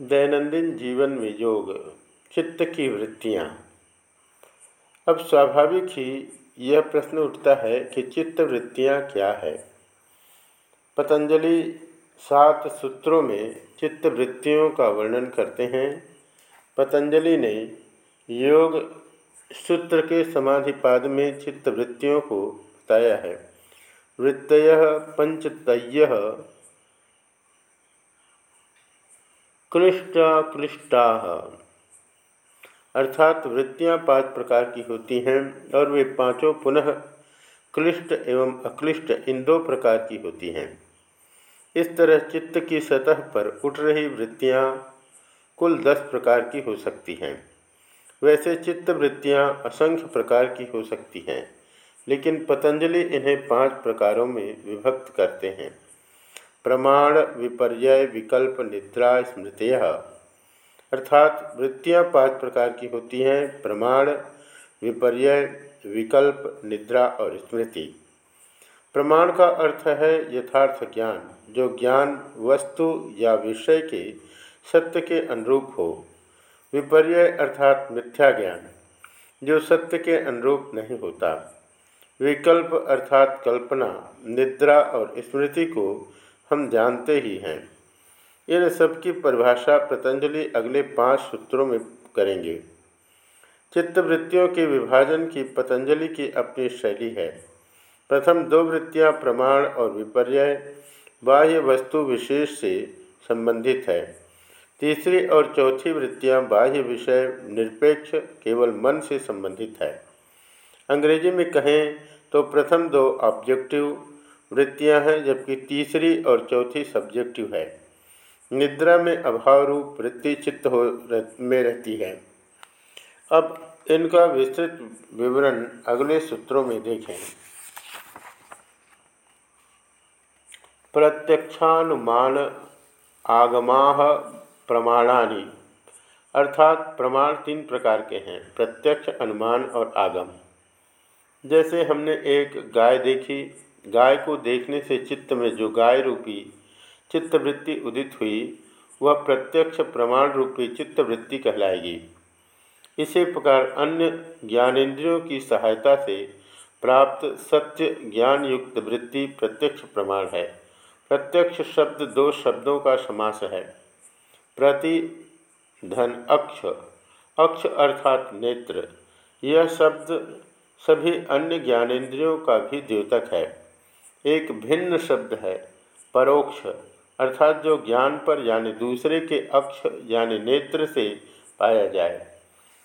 दैनंदिन जीवन में योग, चित्त की वृत्तियाँ। अब स्वाभाविक ही यह प्रश्न उठता है कि चित्त वृत्तियाँ क्या है? पतंजलि सात सूत्रों में चित्त वृत्तियों का वर्णन करते हैं। पतंजलि ने योग सूत्र के समाधिपाद में चित्त वृत्तियों को बताया है। वृत्तय पंचतय क्लिष्टा क्लिष्टा। अर्थात वृत्तियाँ पाँच प्रकार की होती हैं और वे पाँचों पुनः क्लिष्ट एवं अक्लिष्ट इन दो प्रकार की होती हैं। इस तरह चित्त की सतह पर उठ रही वृत्तियाँ कुल दस प्रकार की हो सकती हैं। वैसे चित्त वृत्तियाँ असंख्य प्रकार की हो सकती हैं, लेकिन पतंजलि इन्हें पाँच प्रकारों में विभक्त करते हैं। प्रमाण विपर्य विकल्प निद्रा स्मृति अर्थात वृत्तियाँ पाँच प्रकार की होती हैं, प्रमाण विपर्य विकल्प, निद्रा और स्मृति। प्रमाण का अर्थ है यथार्थ ज्ञान, जो ज्ञान वस्तु या विषय के सत्य के अनुरूप हो। विपर्य अर्थात मिथ्या ज्ञान, जो सत्य के अनुरूप नहीं होता। विकल्प अर्थात कल्पना, निद्रा और स्मृति को हम जानते ही हैं। इन सब की परिभाषा पतंजलि अगले पाँच सूत्रों में करेंगे। चित्तवृत्तियों के विभाजन की पतंजलि की अपनी शैली है। प्रथम दो वृत्तियाँ प्रमाण और विपर्य बाह्य वस्तु विशेष से संबंधित है। तीसरी और चौथी वृत्तियाँ बाह्य विषय, निरपेक्ष, केवल मन से संबंधित है। अंग्रेज़ी में कहें तो प्रथम दो ऑब्जेक्टिव वृत्तियाँ हैं, जबकि तीसरी और चौथी सब्जेक्टिव है। निद्रा में अभाव रूप वृत्ति चित्त हो में रहती है। अब इनका विस्तृत विवरण अगले सूत्रों में देखें। प्रत्यक्षानुमान आगमा प्रमाणानि, अर्थात प्रमाण तीन प्रकार के हैं, प्रत्यक्ष अनुमान और आगम। जैसे हमने एक गाय देखी गाय को देखने से चित्त में जो गाय रूपी चित्तवृत्ति उदित हुई, वह प्रत्यक्ष प्रमाण रूपी चित्तवृत्ति कहलाएगी। इसी प्रकार अन्य ज्ञानेन्द्रियों की सहायता से प्राप्त सत्य ज्ञान युक्त वृत्ति प्रत्यक्ष प्रमाण है। प्रत्यक्ष शब्द दो शब्दों का समास है। प्रति धन अक्ष अक्ष अर्थात नेत्र, यह शब्द सभी अन्य ज्ञानेन्द्रियों का भी द्योतक है। एक भिन्न शब्द है, परोक्ष, अर्थात जो ज्ञान पर यानी दूसरे के अक्ष यानी नेत्र से पाया जाए।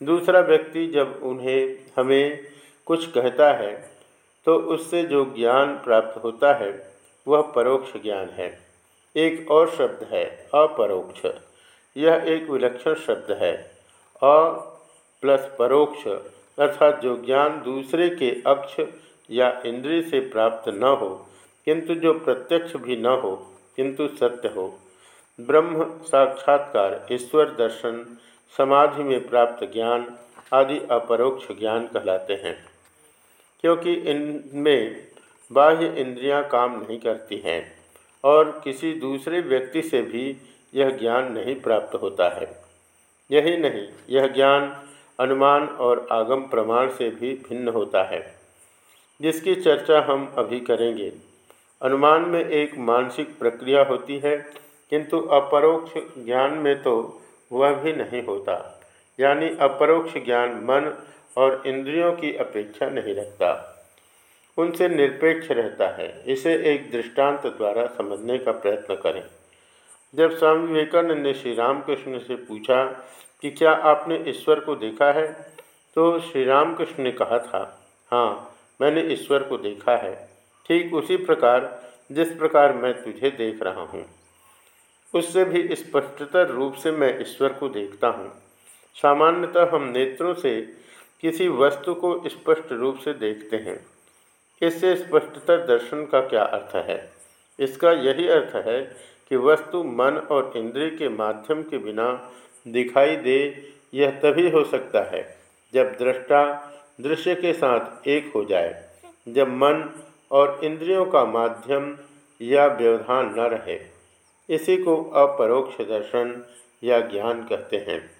दूसरा व्यक्ति जब उन्हें, हमें कुछ कहता है तो उससे जो ज्ञान प्राप्त होता है, वह परोक्ष ज्ञान है। एक और शब्द है, अपरोक्ष। यह एक विलक्षण शब्द है, अ प्लस परोक्ष, अर्थात जो ज्ञान दूसरे के अक्ष या इंद्रिय से प्राप्त न हो, किंतु जो प्रत्यक्ष भी न हो, किंतु सत्य हो। ब्रह्म साक्षात्कार, ईश्वर दर्शन, समाधि में प्राप्त ज्ञान आदि अपरोक्ष ज्ञान कहलाते हैं, क्योंकि इनमें बाह्य इंद्रियाँ काम नहीं करती हैं और किसी दूसरे व्यक्ति से भी यह ज्ञान नहीं प्राप्त होता है। यही नहीं, यह ज्ञान अनुमान और आगम प्रमाण से भी भिन्न होता है। जिसकी चर्चा हम अभी करेंगे। अनुमान में एक मानसिक प्रक्रिया होती है, किंतु अपरोक्ष ज्ञान में तो वह भी नहीं होता। यानी अपरोक्ष ज्ञान मन और इंद्रियों की अपेक्षा नहीं रखता। उनसे निरपेक्ष रहता है। इसे एक दृष्टांत द्वारा समझने का प्रयत्न करें। जब स्वामी विवेकानंद ने श्री रामकृष्ण से पूछा कि क्या आपने ईश्वर को देखा है तो श्री रामकृष्ण ने कहा था हाँ मैंने ईश्वर को देखा है। ठीक उसी प्रकार, जिस प्रकार मैं तुझे देख रहा हूँ। उससे भी स्पष्टतर रूप से मैं ईश्वर को देखता हूँ। सामान्यतः हम नेत्रों से किसी वस्तु को स्पष्ट रूप से देखते हैं। इससे स्पष्टतर दर्शन का क्या अर्थ है? इसका यही अर्थ है कि वस्तु मन और इंद्रिय के माध्यम के बिना दिखाई दे, यह तभी हो सकता है जब दृष्टा दृश्य के साथ एक हो जाए। जब मन और इंद्रियों का माध्यम या व्यवधान न रहे, इसी को अपरोक्ष दर्शन या ज्ञान कहते हैं।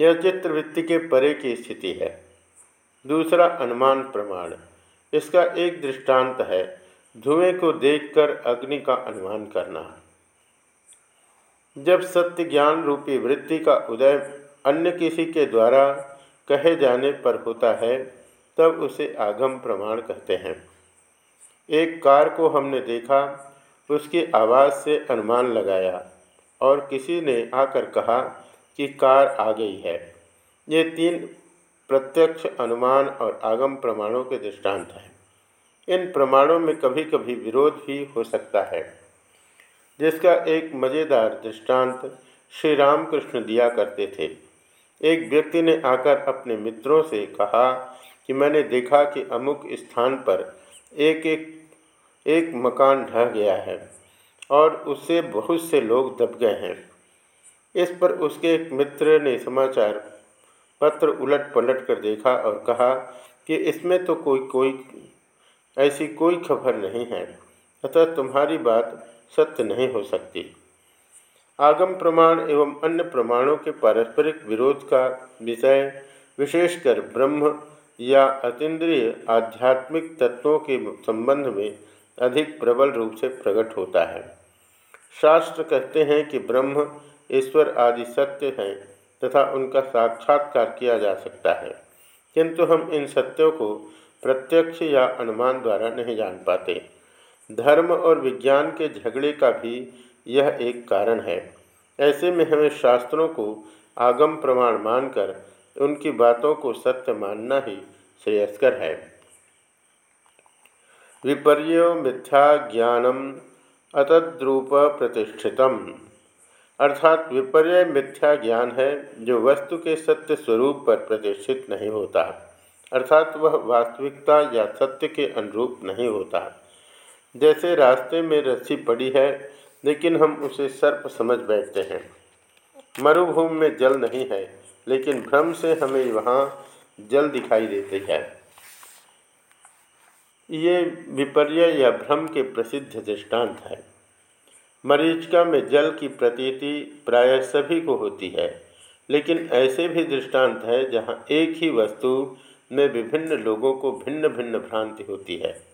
यह चित्रवृत्ति के परे की स्थिति है। दूसरा अनुमान प्रमाण। इसका एक दृष्टांत है, धुएँ को देखकर अग्नि का अनुमान करना। जब सत्य ज्ञान रूपी वृत्ति का उदय अन्य किसी के द्वारा कहे जाने पर होता है, तब उसे आगम प्रमाण कहते हैं। एक कार को हमने देखा, उसकी आवाज़ से अनुमान लगाया और किसी ने आकर कहा कि कार आ गई है। ये तीन प्रत्यक्ष अनुमान और आगम प्रमाणों के दृष्टांत हैं। इन प्रमाणों में कभी कभी विरोध भी हो सकता है, जिसका एक मज़ेदार दृष्टांत श्री रामकृष्ण दिया करते थे। एक व्यक्ति ने आकर अपने मित्रों से कहा कि मैंने देखा कि अमुक स्थान पर एक एक एक मकान ढह गया है और उससे बहुत से लोग दब गए हैं। इस पर उसके एक मित्र ने समाचार पत्र उलट पलट कर देखा और कहा कि इसमें तो कोई कोई, ऐसी कोई खबर नहीं है, अतः तुम्हारी बात सत्य नहीं हो सकती। आगम प्रमाण एवं अन्य प्रमाणों के पारस्परिक विरोध का विषय विशेषकर ब्रह्म या अतीन्द्रिय आध्यात्मिक तत्वों के संबंध में अधिक प्रबल रूप से प्रकट होता है। शास्त्र कहते हैं कि ब्रह्म, ईश्वर आदि सत्य हैं तथा उनका साक्षात्कार किया जा सकता है। किंतु हम इन सत्यों को प्रत्यक्ष या अनुमान द्वारा नहीं जान पाते। धर्म और विज्ञान के झगड़े का भी यह एक कारण है। ऐसे में हमें शास्त्रों को आगम प्रमाण मानकर उनकी बातों को सत्य मानना ही श्रेयस्कर है। विपर्य मिथ्या ज्ञानम अतद्रूप प्रतिष्ठितम। अर्थात विपर्य मिथ्या ज्ञान है जो वस्तु के सत्य स्वरूप पर प्रतिष्ठित नहीं होता। अर्थात वह वास्तविकता या सत्य के अनुरूप नहीं होता। जैसे रास्ते में रस्सी पड़ी है लेकिन हम उसे सर्प समझ बैठते हैं। मरुभूमि में जल नहीं है, लेकिन भ्रम से हमें वहाँ जल दिखाई देते हैं। ये विपर्य या भ्रम के प्रसिद्ध दृष्टांत है। मरीचिका में जल की प्रतीति प्राय सभी को होती है, लेकिन ऐसे भी दृष्टांत है जहाँ एक ही वस्तु में विभिन्न लोगों को भिन्न भिन्न भ्रांति होती है।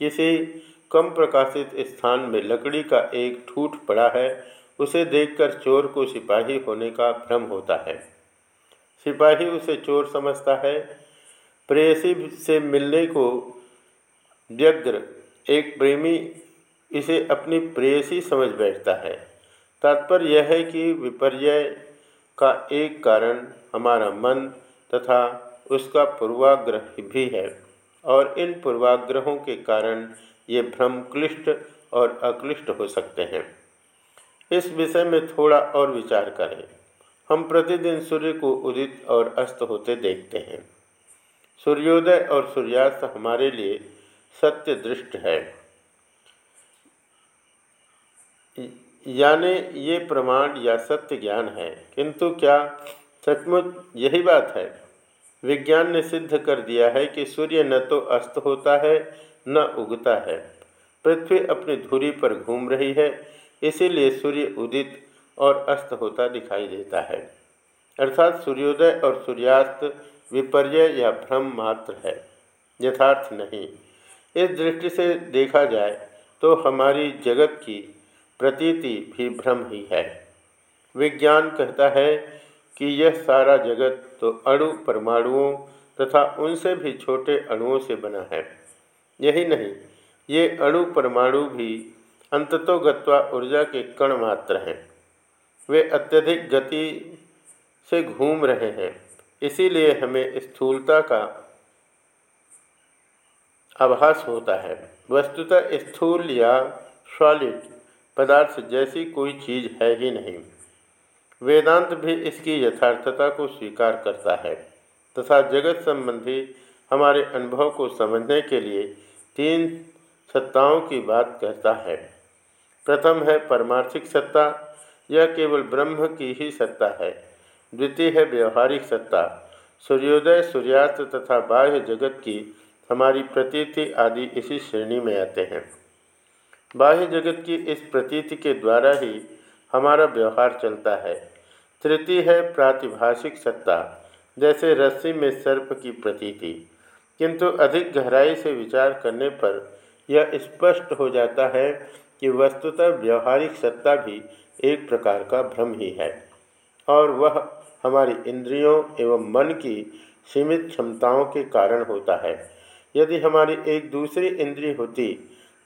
किसी कम प्रकाशित स्थान में लकड़ी का एक ठूठ पड़ा है, उसे देखकर चोर को सिपाही होने का भ्रम होता है। सिपाही उसे चोर समझता है। प्रेयसी से मिलने को व्यग्र एक प्रेमी इसे अपनी प्रेयसी समझ बैठता है। तात्पर्य यह है कि विपर्य का एक कारण हमारा मन तथा उसका पूर्वाग्रह भी है। और इन पूर्वाग्रहों के कारण ये भ्रम क्लिष्ट और अक्लिष्ट हो सकते हैं। इस विषय में थोड़ा और विचार करें। हम प्रतिदिन सूर्य को उदित और अस्त होते देखते हैं। सूर्योदय और सूर्यास्त हमारे लिए सत्य दृष्ट है। यानी ये प्रमाण या सत्य ज्ञान है। किंतु क्या सचमुच यही बात है? विज्ञान ने सिद्ध कर दिया है कि सूर्य न तो अस्त होता है, न उगता है। पृथ्वी अपनी धुरी पर घूम रही है, इसीलिए सूर्य उदित और अस्त होता दिखाई देता है। अर्थात सूर्योदय और सूर्यास्त विपर्य या भ्रम मात्र है, यथार्थ नहीं। इस दृष्टि से देखा जाए तो हमारी जगत की प्रतीति भी भ्रम ही है। विज्ञान कहता है कि यह सारा जगत तो अणु परमाणुओं तथा उनसे भी छोटे अणुओं से बना है। यही नहीं, ये अणु परमाणु भी अंततोगत्वा ऊर्जा के कण मात्र हैं। वे अत्यधिक गति से घूम रहे हैं, इसीलिए हमें स्थूलता का आभास होता है। वस्तुतः स्थूल या सॉलिड पदार्थ जैसी कोई चीज़ है ही नहीं। वेदांत भी इसकी यथार्थता को स्वीकार करता है। तथा जगत संबंधी हमारे अनुभव को समझने के लिए तीन सत्ताओं की बात कहता है। प्रथम है परमार्थिक सत्ता, यह केवल ब्रह्म की ही सत्ता है। द्वितीय है व्यवहारिक सत्ता, सूर्योदय, सूर्यास्त तथा बाह्य जगत की हमारी प्रतीति आदि इसी श्रेणी में आते हैं। बाह्य जगत की इस प्रतीति के द्वारा ही हमारा व्यवहार चलता है। तृतीय है प्रातिभाषिक सत्ता, जैसे रस्सी में सर्प की प्रतीति। किंतु अधिक गहराई से विचार करने पर यह स्पष्ट हो जाता है कि वस्तुतः व्यवहारिक सत्ता भी एक प्रकार का भ्रम ही है, और वह हमारी इंद्रियों एवं मन की सीमित क्षमताओं के कारण होता है। यदि हमारी एक दूसरी इंद्री होती,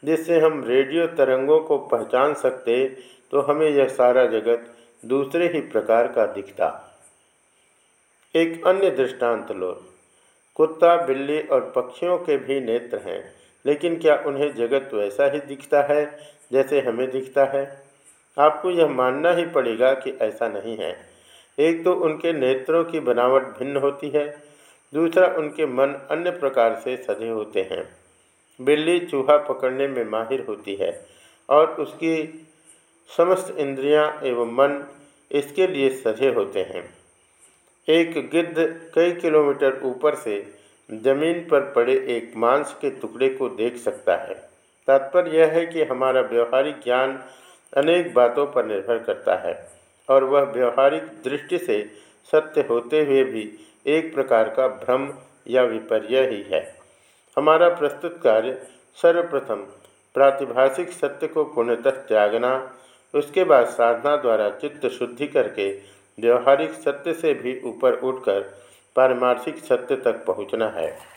जिससे हम रेडियो तरंगों को पहचान सकते तो हमें यह सारा जगत दूसरे ही प्रकार का दिखता। एक अन्य दृष्टांत लो। कुत्ता, बिल्ली और पक्षियों के भी नेत्र हैं, लेकिन क्या उन्हें जगत वैसा ही दिखता है जैसे हमें दिखता है? आपको यह मानना ही पड़ेगा कि ऐसा नहीं है। एक तो उनके नेत्रों की बनावट भिन्न होती है, दूसरा उनके मन अन्य प्रकार से सजे होते हैं। बिल्ली चूहा पकड़ने में माहिर होती है और उसकी समस्त इंद्रियाँ एवं मन इसके लिए सजे होते हैं। एक गिद्ध कई किलोमीटर ऊपर से ज़मीन पर पड़े एक मांस के टुकड़े को देख सकता है। तात्पर्य यह है कि हमारा व्यवहारिक ज्ञान अनेक बातों पर निर्भर करता है और वह व्यवहारिक दृष्टि से सत्य होते हुए भी एक प्रकार का भ्रम या विपर्य ही है। हमारा प्रस्तुत कार्य सर्वप्रथम प्रातिभाषिक सत्य को पूर्णतः त्यागना उसके बाद साधना द्वारा चित्त शुद्धि करके व्यवहारिक सत्य से भी ऊपर उठकर पारमार्थिक सत्य तक पहुँचना है।